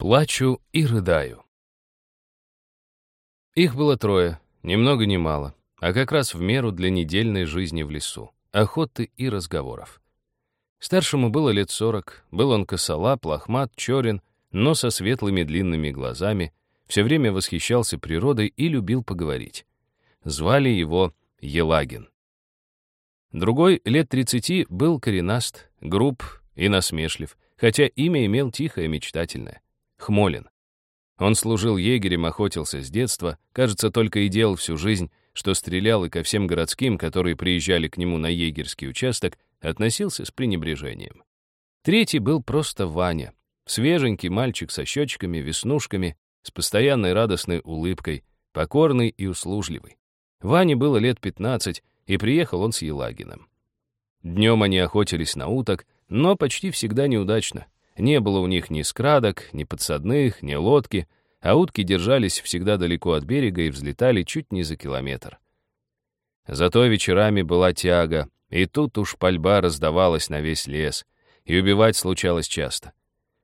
Плачу и рыдаю. Их было трое, ни много ни мало, а как раз в меру для недельной жизни в лесу, охоты и разговоров. Старшему было лет сорок, был он косолап, лохмат, черен, но со светлыми длинными глазами, все время восхищался природой и любил поговорить. Звали его Елагин. Другой, лет тридцати, был коренаст, груб и насмешлив, хотя имя имел тихое, мечтательное. Хмолин. Он служил егерем, охотился с детства, кажется, только и делал всю жизнь, что стрелял и ко всем городским, которые приезжали к нему на егерский участок, относился с пренебрежением. Третий был просто Ваня. Свеженький мальчик со щечками, веснушками, с постоянной радостной улыбкой, покорный и услужливый. Ване было лет 15, и приехал он с Елагиным. Днем они охотились на уток, но почти всегда неудачно. Не было у них ни скрадок, ни подсадных, ни лодки, а утки держались всегда далеко от берега и взлетали чуть не за километр. Зато вечерами была тяга, и тут уж пальба раздавалась на весь лес, и убивать случалось часто.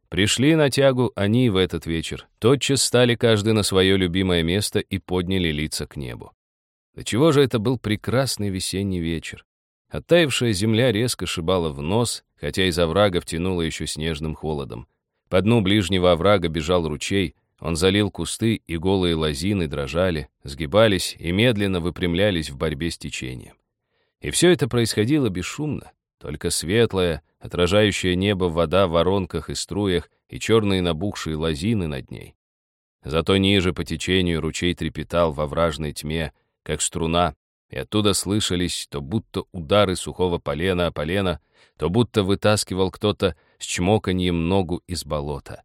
Пришли на тягу они в этот вечер, тотчас стали каждый на свое любимое место и подняли лица к небу. До чего же это был прекрасный весенний вечер. Оттаившая земля резко шибала в нос, хотя из оврага втянуло еще снежным холодом. По дну ближнего оврага бежал ручей, он залил кусты, и голые лозины дрожали, сгибались и медленно выпрямлялись в борьбе с течением. И все это происходило бесшумно, только светлая, отражающая небо вода в воронках и струях и черные набухшие лозины над ней. Зато ниже по течению ручей трепетал во вражной тьме, как струна, и оттуда слышались то будто удары сухого полена о полено, то будто вытаскивал кто-то с чмоканьем ногу из болота.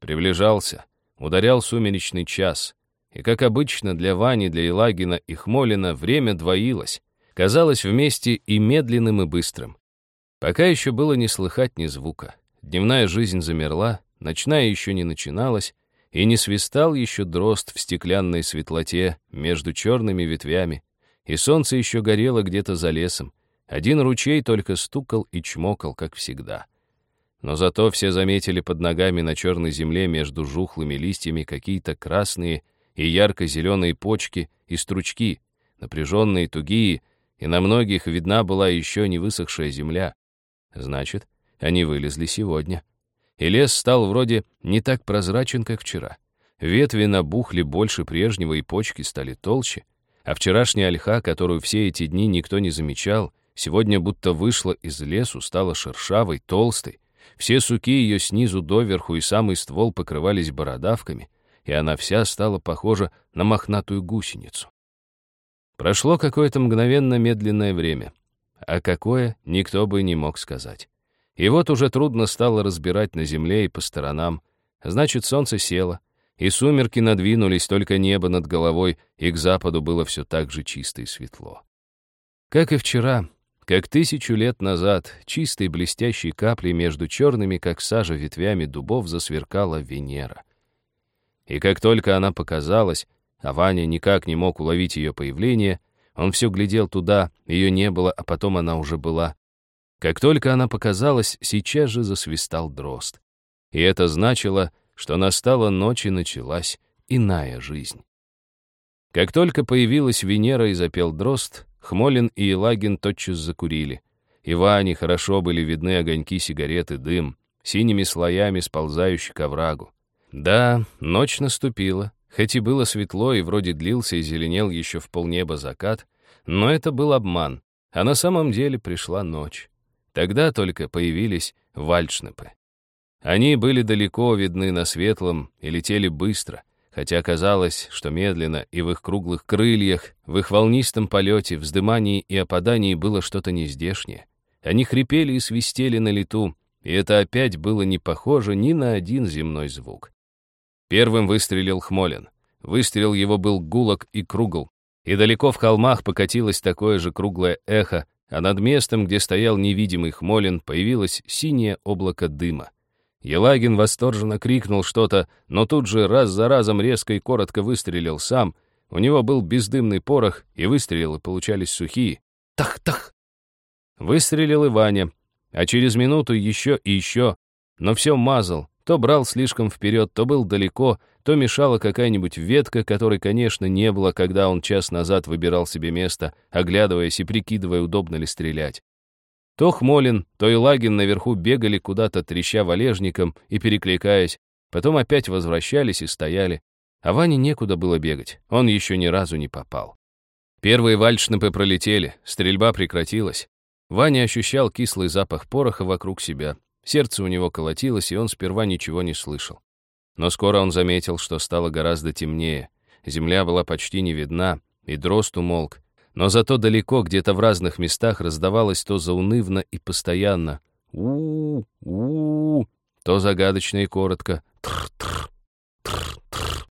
Приближался, ударял сумеречный час, и, как обычно, для Вани, для Елагина и Хмолина время двоилось, казалось вместе и медленным, и быстрым. Пока еще было не слыхать ни звука. Дневная жизнь замерла, ночная еще не начиналась, и не свистал еще дрозд в стеклянной светлоте между черными ветвями, и солнце еще горело где-то за лесом. Один ручей только стукал и чмокал, как всегда. Но зато все заметили под ногами на черной земле между жухлыми листьями какие-то красные и ярко-зеленые почки и стручки, напряженные, тугие, и на многих видна была еще не высохшая земля. Значит, они вылезли сегодня. И лес стал вроде не так прозрачен, как вчера. Ветви набухли больше прежнего, и почки стали толще — а вчерашняя ольха, которую все эти дни никто не замечал, сегодня будто вышла из лесу, стала шершавой, толстой. Все суки ее снизу доверху и самый ствол покрывались бородавками, и она вся стала похожа на мохнатую гусеницу. Прошло какое-то мгновенно медленное время, а какое никто бы не мог сказать. И вот уже трудно стало разбирать на земле и по сторонам. Значит, солнце село, и сумерки надвинулись, только небо над головой, и к западу было все так же чисто и светло. Как и вчера, как тысячу лет назад, чистой блестящей каплей между черными, как сажа, ветвями дубов засверкала Венера. И как только она показалась, а Ваня никак не мог уловить ее появление, он все глядел туда, ее не было, а потом она уже была. Как только она показалась, сейчас же засвистал дрозд. И это значило — что настала ночь и началась иная жизнь. Как только появилась Венера и запел дрозд, Хмолин и Елагин тотчас закурили. И Ване хорошо были видны огоньки сигарет и дым, синими слоями сползающий к оврагу. Да, ночь наступила, хоть и было светло и вроде длился и зеленел еще в полнеба закат, но это был обман, а на самом деле пришла ночь. Тогда только появились вальшнепы. Они были далеко видны на светлом и летели быстро, хотя казалось, что медленно, и в их круглых крыльях, в их волнистом полете, вздымании и опадании было что-то нездешнее. Они хрипели и свистели на лету, и это опять было не похоже ни на один земной звук. Первым выстрелил Хмолин. Выстрел его был гулок и кругл, и далеко в холмах покатилось такое же круглое эхо, а над местом, где стоял невидимый Хмолин, появилось синее облако дыма. Елагин восторженно крикнул что-то, но тут же раз за разом резко и коротко выстрелил сам. У него был бездымный порох, и выстрелы получались сухие. Тах-тах! Выстрелил и Ваня, а через минуту еще и еще, но все мазал, То брал слишком вперед, то был далеко, то мешала какая-нибудь ветка, которой, конечно, не было, когда он час назад выбирал себе место, оглядываясь и прикидывая, удобно ли стрелять. То Хмолин, то и Лагин наверху бегали куда-то, треща валежником и перекликаясь, потом опять возвращались и стояли. А Ване некуда было бегать, он еще ни разу не попал. Первые вальшнепы пролетели, стрельба прекратилась. Ваня ощущал кислый запах пороха вокруг себя. Сердце у него колотилось, и он сперва ничего не слышал. Но скоро он заметил, что стало гораздо темнее. Земля была почти не видна, и дрозд умолк. Но зато далеко, где-то в разных местах, раздавалось то заунывно и постоянно у у, -у то загадочно и коротко тр-тр, тр-тр.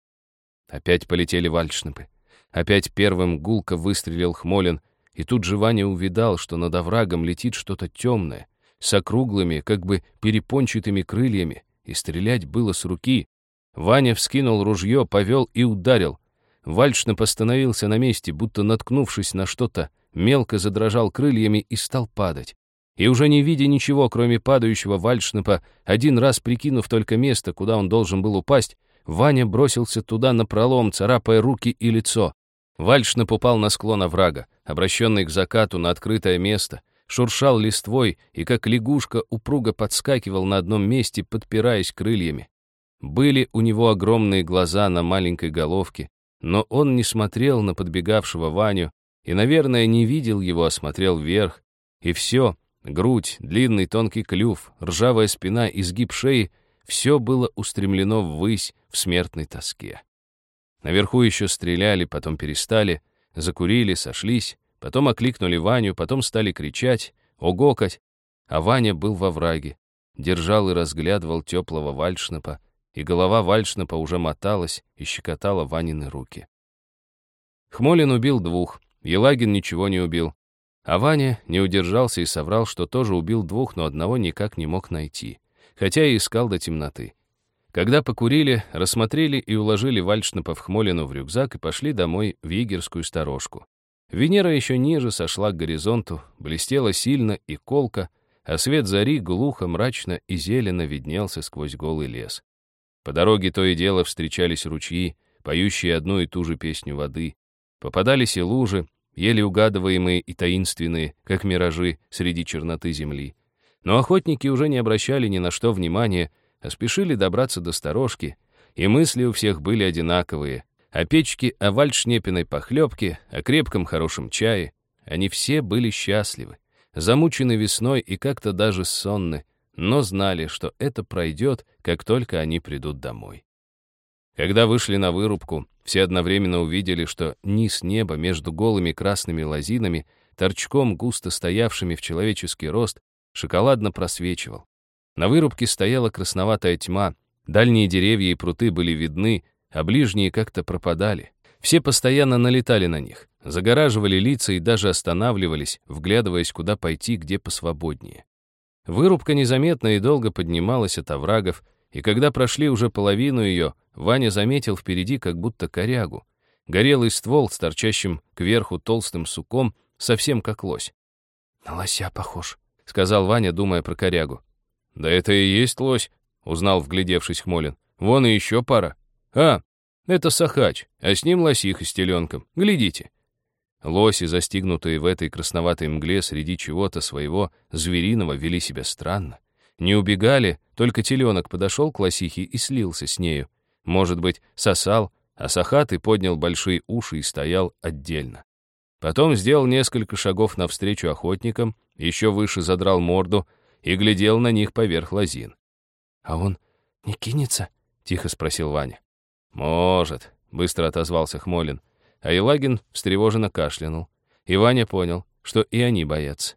Опять полетели вальшнепы. Опять первым гулко выстрелил Хмолин, и тут же Ваня увидал, что над оврагом летит что-то темное, с округлыми, как бы перепончатыми крыльями, и стрелять было с руки. Ваня вскинул ружье, повел и ударил. Вальшнеп остановился на месте, будто наткнувшись на что-то, мелко задрожал крыльями и стал падать. И уже не видя ничего, кроме падающего Вальшнепа, один раз прикинув только место, куда он должен был упасть, Ваня бросился туда напролом, царапая руки и лицо. Вальшнеп упал на склон оврага, обращенный к закату на открытое место, шуршал листвой и, как лягушка, упруго подскакивал на одном месте, подпираясь крыльями. Были у него огромные глаза на маленькой головке, но он не смотрел на подбегавшего Ваню и, наверное, не видел его, а смотрел вверх. И все — грудь, длинный тонкий клюв, ржавая спина, изгиб шеи — все было устремлено ввысь в смертной тоске. Наверху еще стреляли, потом перестали, закурили, сошлись, потом окликнули Ваню, потом стали кричать, огокать, а Ваня был во враге, держал и разглядывал теплого вальшнапа, и голова вальшнапа уже моталась и щекотала Ванины руки. Хмолин убил двух, Елагин ничего не убил, а Ваня не удержался и соврал, что тоже убил двух, но одного никак не мог найти, хотя и искал до темноты. Когда покурили, рассмотрели и уложили Вальшнапа в Хмолину в рюкзак и пошли домой в егерскую сторожку. Венера еще ниже сошла к горизонту, блестела сильно и колко, а свет зари глухо, мрачно и зелено виднелся сквозь голый лес. По дороге то и дело встречались ручьи, поющие одну и ту же песню воды. Попадались и лужи, еле угадываемые и таинственные, как миражи среди черноты земли. Но охотники уже не обращали ни на что внимания, а спешили добраться до сторожки, и мысли у всех были одинаковые. О печке, о вальшнепиной похлебке, о крепком хорошем чае. Они все были счастливы, замучены весной и как-то даже сонны, но знали, что это пройдет, как только они придут домой. Когда вышли на вырубку, все одновременно увидели, что низ неба между голыми красными лозинами, торчком густо стоявшими в человеческий рост, шоколадно просвечивал. На вырубке стояла красноватая тьма, дальние деревья и пруты были видны, а ближние как-то пропадали. Все постоянно налетали на них, загораживали лица и даже останавливались, вглядываясь, куда пойти, где посвободнее. Вырубка незаметно и долго поднималась от оврагов, и когда прошли уже половину ее, Ваня заметил впереди как будто корягу. Горелый ствол с торчащим кверху толстым суком, совсем как лось. «На лося похож», — сказал Ваня, думая про корягу. «Да это и есть лось», — узнал, вглядевшись Хмолин. «Вон и еще пара. А, это сахач, а с ним лосиха с теленком. Глядите». Лоси, застигнутые в этой красноватой мгле среди чего-то своего звериного, вели себя странно. Не убегали, только теленок подошел к лосихе и слился с нею. Может быть, сосал, а сахатый поднял большие уши и стоял отдельно. Потом сделал несколько шагов навстречу охотникам, еще выше задрал морду, и глядел на них поверх лозин. «А он не кинется?» — тихо спросил Ваня. «Может», — быстро отозвался Хмолин. А Елагин встревоженно кашлянул. И Ваня понял, что и они боятся.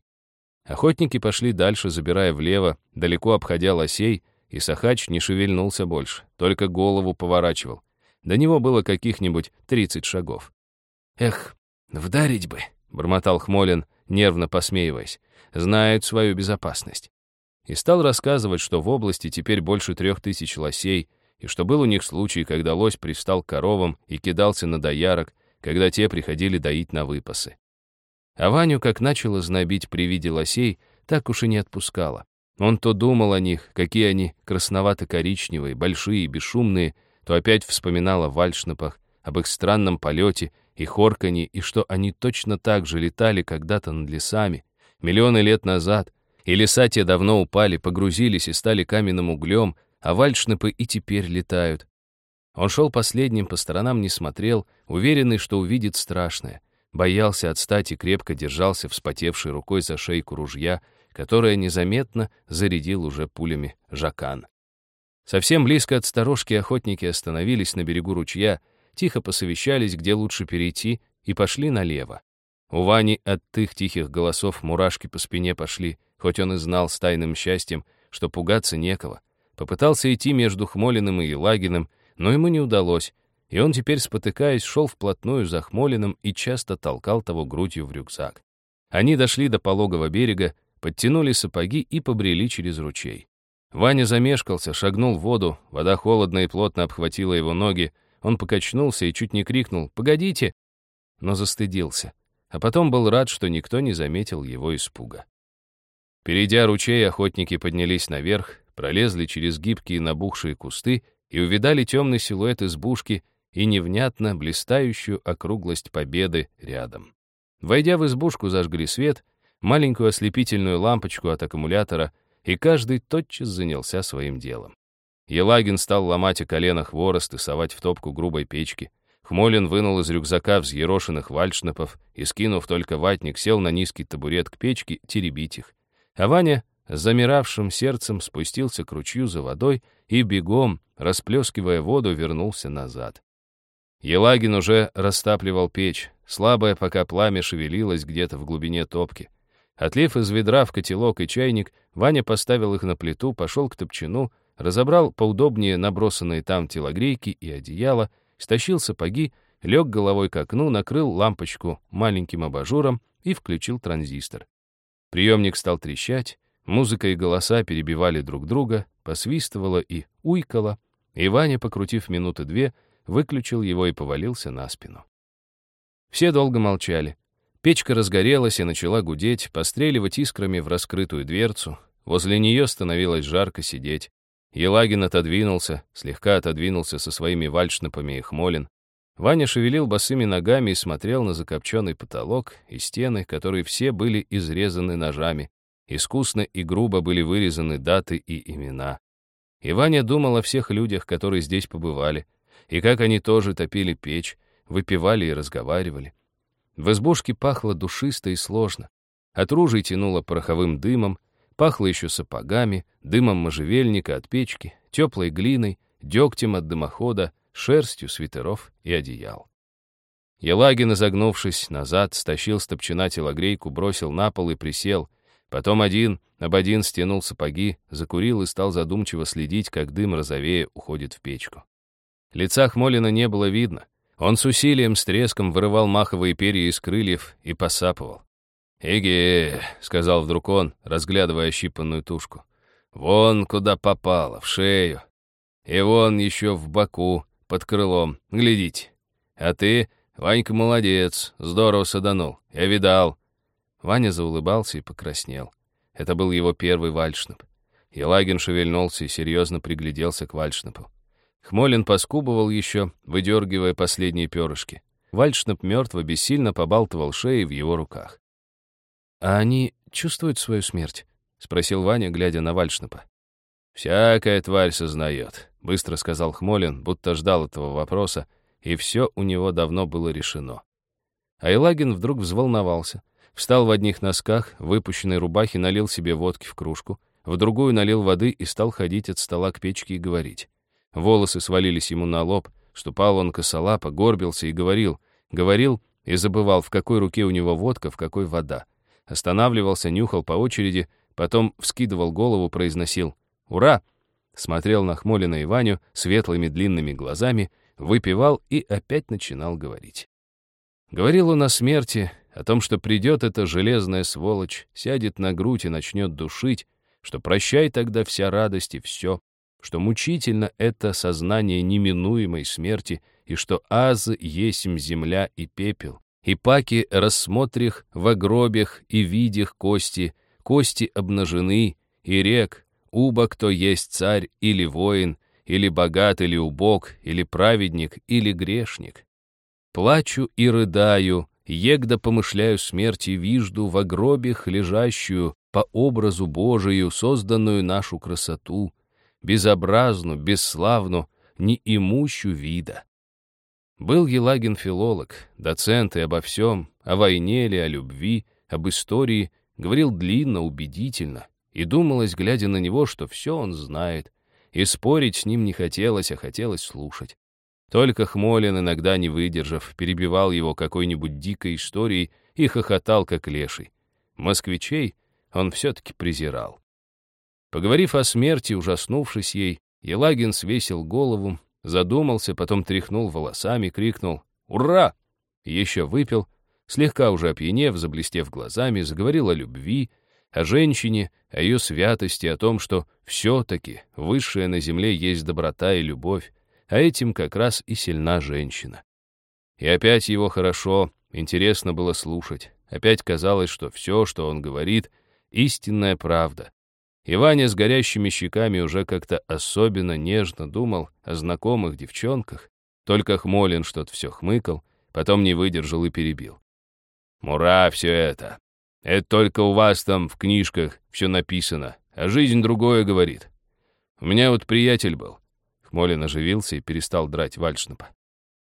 Охотники пошли дальше, забирая влево, далеко обходя лосей, и Сахач не шевельнулся больше, только голову поворачивал. До него было каких-нибудь тридцать шагов. «Эх, вдарить бы», — бормотал Хмолин, нервно посмеиваясь. «Знают свою безопасность» и стал рассказывать, что в области теперь больше трех тысяч лосей, и что был у них случай, когда лось пристал к коровам и кидался на доярок, когда те приходили доить на выпасы. А Ваню, как начало знобить при виде лосей, так уж и не отпускала. Он то думал о них, какие они красновато-коричневые, большие и бесшумные, то опять вспоминал о вальшнапах, об их странном полете и хорканье, и что они точно так же летали когда-то над лесами, миллионы лет назад, и леса те давно упали, погрузились и стали каменным углем, а вальшнапы и теперь летают. Он шел последним, по сторонам не смотрел, уверенный, что увидит страшное. Боялся отстать и крепко держался вспотевшей рукой за шейку ружья, которое незаметно зарядил уже пулями Жакан. Совсем близко от сторожки охотники остановились на берегу ручья, тихо посовещались, где лучше перейти, и пошли налево. У Вани от их тихих голосов мурашки по спине пошли, хоть он и знал с тайным счастьем, что пугаться некого. Попытался идти между Хмолиным и Елагиным, но ему не удалось, и он теперь, спотыкаясь, шел вплотную за Хмолиным и часто толкал того грудью в рюкзак. Они дошли до пологого берега, подтянули сапоги и побрели через ручей. Ваня замешкался, шагнул в воду, вода холодно и плотно обхватила его ноги, он покачнулся и чуть не крикнул «Погодите!», но застыдился, а потом был рад, что никто не заметил его испуга. Перейдя ручей, охотники поднялись наверх, пролезли через гибкие набухшие кусты и увидали темный силуэт избушки и невнятно блистающую округлость победы рядом. Войдя в избушку, зажгли свет, маленькую ослепительную лампочку от аккумулятора, и каждый тотчас занялся своим делом. Елагин стал ломать о коленах хворост и совать в топку грубой печки. Хмолин вынул из рюкзака взъерошенных вальшнапов и, скинув только ватник, сел на низкий табурет к печке теребить их. А Ваня с замиравшим сердцем спустился к ручью за водой и бегом, расплескивая воду, вернулся назад. Елагин уже растапливал печь, слабое пока пламя шевелилось где-то в глубине топки. Отлив из ведра в котелок и чайник, Ваня поставил их на плиту, пошел к топчину, разобрал поудобнее набросанные там телогрейки и одеяло, стащил сапоги, лег головой к окну, накрыл лампочку маленьким абажуром и включил транзистор. Приемник стал трещать, музыка и голоса перебивали друг друга, посвистывало и уйкало, и Ваня, покрутив минуты две, выключил его и повалился на спину. Все долго молчали. Печка разгорелась и начала гудеть, постреливать искрами в раскрытую дверцу. Возле нее становилось жарко сидеть. Елагин отодвинулся, слегка отодвинулся со своими вальшнапами и хмолин. Ваня шевелил босыми ногами и смотрел на закопченный потолок и стены, которые все были изрезаны ножами. Искусно и грубо были вырезаны даты и имена. И Ваня думал о всех людях, которые здесь побывали, и как они тоже топили печь, выпивали и разговаривали. В избушке пахло душисто и сложно. От ружей тянуло пороховым дымом, пахло еще сапогами, дымом можжевельника от печки, теплой глиной, дегтем от дымохода, шерстью свитеров и одеял. Елагин, изогнувшись назад, стащил с топчина телогрейку, бросил на пол и присел. Потом один об один стянул сапоги, закурил и стал задумчиво следить, как дым розовее уходит в печку. Лица Хмолина не было видно. Он с усилием, с треском вырывал маховые перья из крыльев и посапывал. «Эге», — сказал вдруг он, разглядывая ощипанную тушку. «Вон куда попало, в шею. И вон еще в боку, под крылом. Глядите. А ты, Ванька, молодец, здорово саданул. Я видал». Ваня заулыбался и покраснел. Это был его первый вальшнап. Елагин шевельнулся и серьезно пригляделся к вальшнапу. Хмолин поскубывал еще, выдергивая последние перышки. Вальшнап мертво бессильно побалтывал шеей в его руках. «А они чувствуют свою смерть?» — спросил Ваня, глядя на Вальшнапа. «Всякая тварь сознает», — быстро сказал Хмолин, будто ждал этого вопроса, и все у него давно было решено. Айлагин вдруг взволновался, встал в одних носках, выпущенной рубахе налил себе водки в кружку, в другую налил воды и стал ходить от стола к печке и говорить. Волосы свалились ему на лоб, ступал он косолапо, горбился и говорил, говорил и забывал, в какой руке у него водка, в какой вода. Останавливался, нюхал по очереди, потом вскидывал голову, произносил «Ура!», смотрел на Хмолина и Ваню светлыми длинными глазами, выпивал и опять начинал говорить. Говорил он о смерти, о том, что придет эта железная сволочь, сядет на грудь и начнет душить, что прощай тогда вся радость и все, что мучительно это сознание неминуемой смерти и что аз есмь земля и пепел, и паки рассмотрих в гробях и видях кости, кости обнажены, и рек, уба кто есть царь или воин, или богат, или убог, или праведник, или грешник. Плачу и рыдаю, егда помышляю смерти вижду в гробях лежащую по образу Божию созданную нашу красоту, безобразну, бесславну, неимущу вида. Был Елагин филолог, доцент и обо всем, о войне ли, о любви, об истории, говорил длинно, убедительно, и думалось, глядя на него, что все он знает, и спорить с ним не хотелось, а хотелось слушать. Только Хмолин, иногда не выдержав, перебивал его какой-нибудь дикой историей и хохотал, как леший. Москвичей он все-таки презирал. Поговорив о смерти, ужаснувшись ей, Елагин свесил голову, задумался, потом тряхнул волосами, крикнул «Ура!» Еще выпил, слегка уже опьянев, заблестев глазами, заговорил о любви, о женщине, о ее святости, о том, что все-таки высшее на земле есть доброта и любовь, а этим как раз и сильна женщина. И опять его хорошо, интересно было слушать. Опять казалось, что все, что он говорит, истинная правда. И Ваня с горящими щеками уже как-то особенно нежно думал о знакомых девчонках, только Хмолин что-то все хмыкал, потом не выдержал и перебил. «Мура все это. Это только у вас там в книжках все написано, а жизнь другое говорит. У меня вот приятель был». Хмолин оживился и перестал драть вальшнапа.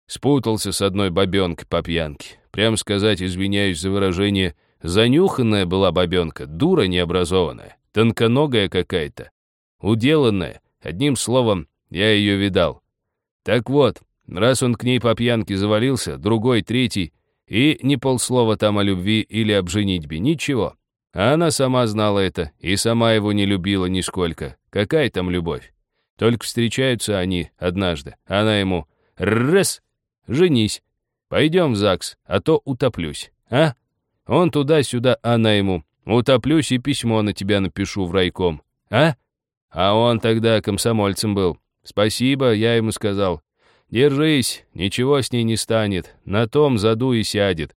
Спутался с одной бабенкой по пьянке. Прям сказать, извиняюсь за выражение, занюханная была бабенка, дура необразованная, тонконогая какая-то, уделанная. Одним словом, я ее видал. Так вот, раз он к ней по пьянке завалился, другой, третий, и ни полслова там о любви или об женитьбе, ничего. А она сама знала это и сама его не любила нисколько. Какая там любовь? Только встречаются они однажды. Она ему «Раз! Женись! Пойдем в ЗАГС, а то утоплюсь, а?» Он туда-сюда, она ему «Утоплюсь и письмо на тебя напишу в райком, а?» А он тогда комсомольцем был. Спасибо, я ему сказал. Держись, ничего с ней не станет, на том заду и сядет.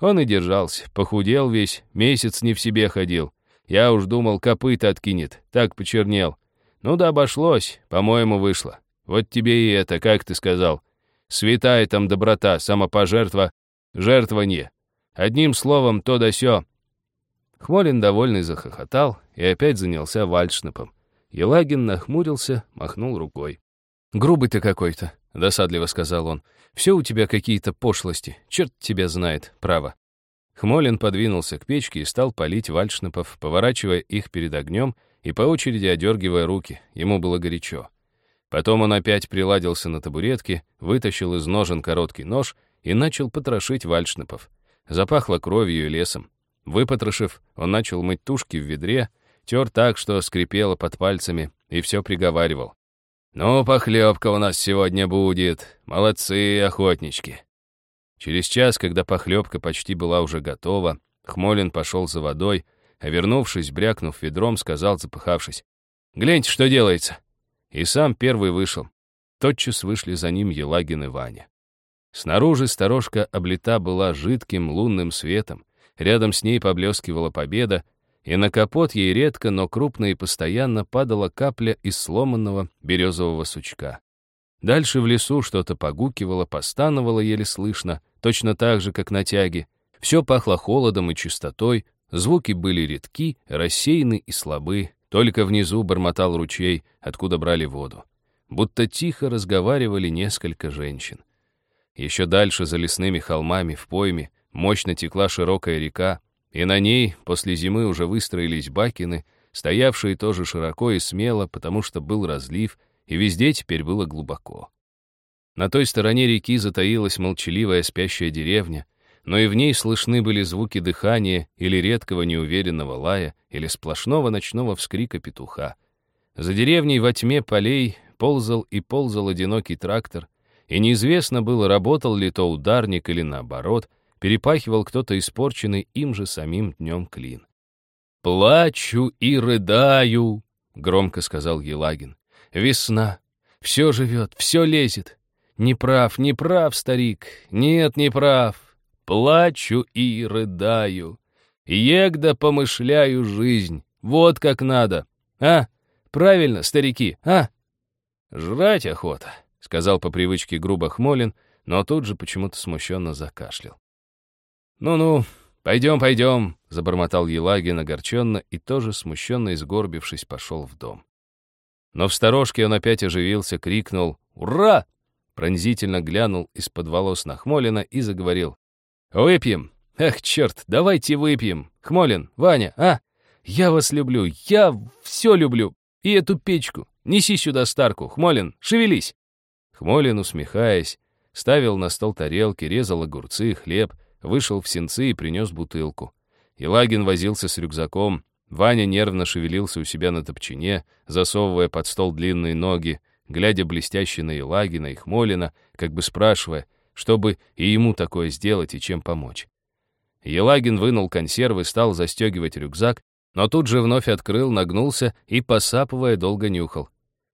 Он и держался, похудел весь, месяц не в себе ходил. Я уж думал, копыта откинет, так почернел. Ну да обошлось, по-моему, вышло. Вот тебе и это, как ты сказал. Святая там доброта, самопожертва, жертвование. Одним словом, то да сё. Хмолин довольный захохотал и опять занялся вальшнапом. Елагин нахмурился, махнул рукой. «Грубый ты какой-то», — досадливо сказал он. «Все у тебя какие-то пошлости. Черт тебя знает, право». Хмолин подвинулся к печке и стал полить вальшнапов, поворачивая их перед огнем и по очереди одергивая руки. Ему было горячо. Потом он опять приладился на табуретке, вытащил из ножен короткий нож и начал потрошить вальшнапов. Запахло кровью и лесом. Выпотрошив, он начал мыть тушки в ведре, тер так, что скрипело под пальцами, и все приговаривал. «Ну, похлебка у нас сегодня будет. Молодцы, охотнички». Через час, когда похлебка почти была уже готова, Хмолин пошел за водой, а вернувшись, брякнув ведром, сказал, запыхавшись, «Гляньте, что делается!» И сам первый вышел. Тотчас вышли за ним Елагин и Ваня. Снаружи сторожка облита была жидким лунным светом, рядом с ней поблескивала победа, и на капот ей редко, но крупно и постоянно падала капля из сломанного березового сучка. Дальше в лесу что-то погукивало, постановало еле слышно, точно так же, как на тяге. Все пахло холодом и чистотой, звуки были редки, рассеяны и слабы, только внизу бормотал ручей, откуда брали воду. Будто тихо разговаривали несколько женщин. Еще дальше, за лесными холмами, в пойме, мощно текла широкая река, и на ней после зимы уже выстроились бакины, стоявшие тоже широко и смело, потому что был разлив, и везде теперь было глубоко. На той стороне реки затаилась молчаливая спящая деревня, но и в ней слышны были звуки дыхания или редкого неуверенного лая, или сплошного ночного вскрика петуха. За деревней во тьме полей ползал и ползал одинокий трактор, и неизвестно было, работал ли то ударник или наоборот, перепахивал кто-то испорченный им же самим днем клин. «Плачу и рыдаю», — громко сказал Елагин. «Весна. Все живет, все лезет. Не прав, не прав, старик. Нет, не прав. Плачу и рыдаю. Егда помышляю жизнь. Вот как надо. А? Правильно, старики, а?» «Жрать охота», — сказал по привычке грубо Хмолин, но тут же почему-то смущенно закашлял. «Ну-ну, пойдем, пойдем», — забормотал Елагин огорченно и тоже смущенно изгорбившись пошел в дом. Но в сторожке он опять оживился, крикнул «Ура!», пронзительно глянул из-под волос на Хмолина и заговорил «Выпьем! Эх, черт, давайте выпьем! Хмолин, Ваня, а? Я вас люблю, я все люблю! И эту печку! Неси сюда старку, Хмолин, шевелись!» Хмолин, усмехаясь, ставил на стол тарелки, резал огурцы, хлеб, вышел в сенцы и принес бутылку. Елагин возился с рюкзаком, Ваня нервно шевелился у себя на топчине, засовывая под стол длинные ноги, глядя блестяще на Елагина и Хмолина, как бы спрашивая, чтобы и ему такое сделать и чем помочь. Елагин вынул консервы, стал застегивать рюкзак, но тут же вновь открыл, нагнулся и, посапывая, долго нюхал.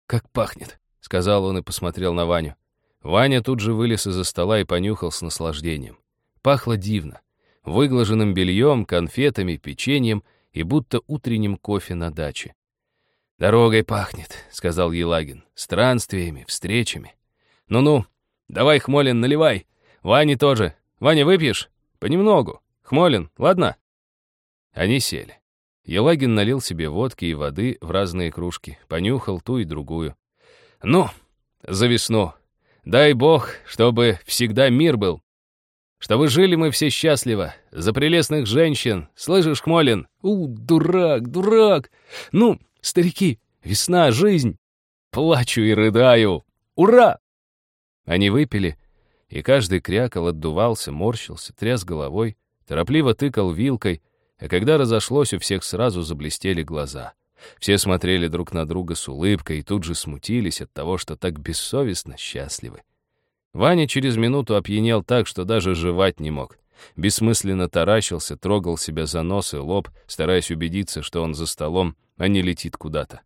«Как пахнет!» — сказал он и посмотрел на Ваню. Ваня тут же вылез из-за стола и понюхал с наслаждением. Пахло дивно. Выглаженным бельем, конфетами, печеньем и будто утренним кофе на даче. «Дорогой пахнет», — сказал Елагин, — «странствиями, встречами». «Ну-ну, давай, Хмолин, наливай. Ване тоже. Ваня, выпьешь? Понемногу. Хмолин, ладно?» Они сели. Елагин налил себе водки и воды в разные кружки, понюхал ту и другую. «Ну, за весну. Дай бог, чтобы всегда мир был. Чтобы жили мы все счастливо, за прелестных женщин. Слышишь, Хмолин? У, дурак, дурак! Ну, старики, весна, жизнь. Плачу и рыдаю. Ура!» Они выпили, и каждый крякал, отдувался, морщился, тряс головой, торопливо тыкал вилкой, а когда разошлось, у всех сразу заблестели глаза. Все смотрели друг на друга с улыбкой и тут же смутились от того, что так бессовестно счастливы. Ваня через минуту опьянел так, что даже жевать не мог. Бессмысленно таращился, трогал себя за нос и лоб, стараясь убедиться, что он за столом, а не летит куда-то.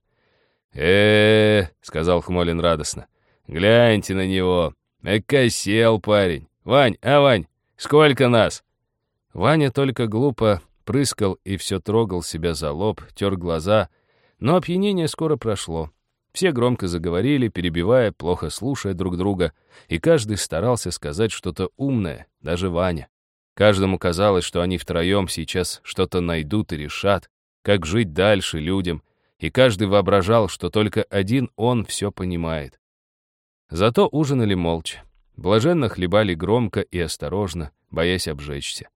э, сказал Хмолин радостно, — «гляньте на него! Окосел парень! Вань, а, Вань, сколько нас?» Ваня только глупо прыскал и все трогал себя за лоб, тер глаза, но опьянение скоро прошло. Все громко заговорили, перебивая, плохо слушая друг друга, и каждый старался сказать что-то умное, даже Ваня. Каждому казалось, что они втроем сейчас что-то найдут и решат, как жить дальше людям, и каждый воображал, что только один он все понимает. Зато ужинали молча. Блаженно хлебали громко и осторожно, боясь обжечься.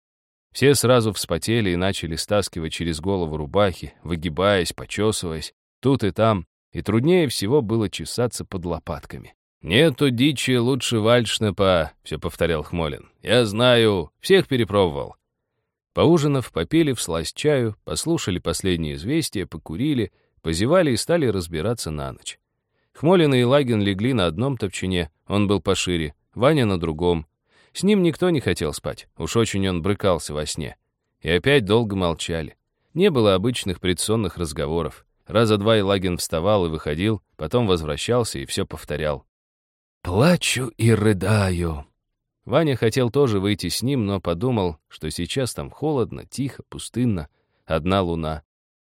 Все сразу вспотели и начали стаскивать через голову рубахи, выгибаясь, почесываясь, тут и там, и труднее всего было чесаться под лопатками. «Нету дичи лучше вальшнепа», — все повторял Хмолин. «Я знаю, всех перепробовал». Поужинав, попили всласть чаю, послушали последние известия, покурили, позевали и стали разбираться на ночь. Хмолин и Лагин легли на одном топчине, он был пошире, Ваня на другом. С ним никто не хотел спать, уж очень он брыкался во сне. И опять долго молчали. Не было обычных предсонных разговоров. Раза два Елагин вставал и выходил, потом возвращался и все повторял. «Плачу и рыдаю». Ваня хотел тоже выйти с ним, но подумал, что сейчас там холодно, тихо, пустынно, одна луна.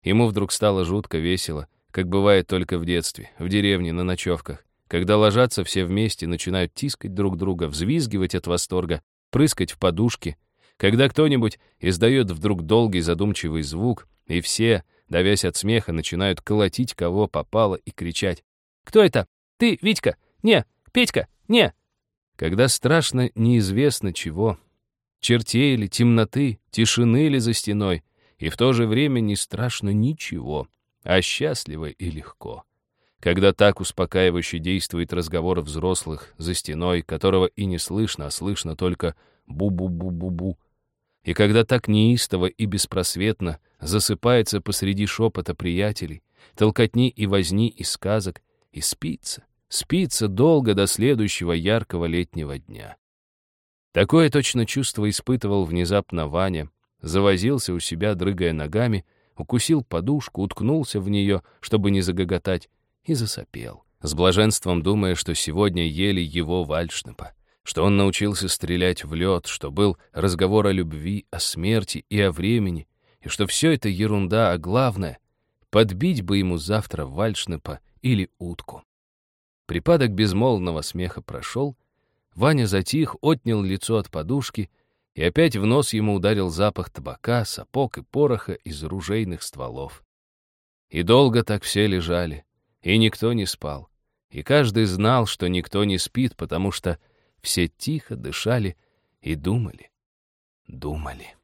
Ему вдруг стало жутко весело, как бывает только в детстве, в деревне, на ночевках, когда ложатся все вместе, начинают тискать друг друга, взвизгивать от восторга, прыскать в подушки, когда кто-нибудь издает вдруг долгий задумчивый звук, и все, давясь от смеха, начинают колотить кого попало и кричать. «Кто это? Ты, Витька? Не, Петька, не!» Когда страшно неизвестно чего, чертей или темноты, тишины или за стеной, и в то же время не страшно ничего, а счастливо и легко. Когда так успокаивающе действует разговор взрослых за стеной, которого и не слышно, а слышно только бу-бу-бу-бу-бу, и когда так неистово и беспросветно засыпается посреди шепота приятелей, толкотни и возни и сказок, и спится, спится долго до следующего яркого летнего дня. Такое точно чувство испытывал внезапно Ваня, завозился у себя, дрыгая ногами, укусил подушку, уткнулся в нее, чтобы не загоготать, и засопел, с блаженством думая, что сегодня ели его вальшнепа, что он научился стрелять в лед, что был разговор о любви, о смерти и о времени, и что все это ерунда, а главное — подбить бы ему завтра вальшнепа или утку. Припадок безмолвного смеха прошел, Ваня затих, отнял лицо от подушки, и опять в нос ему ударил запах табака, сапог и пороха из ружейных стволов. И долго так все лежали, и никто не спал. И каждый знал, что никто не спит, потому что все тихо дышали и думали, думали.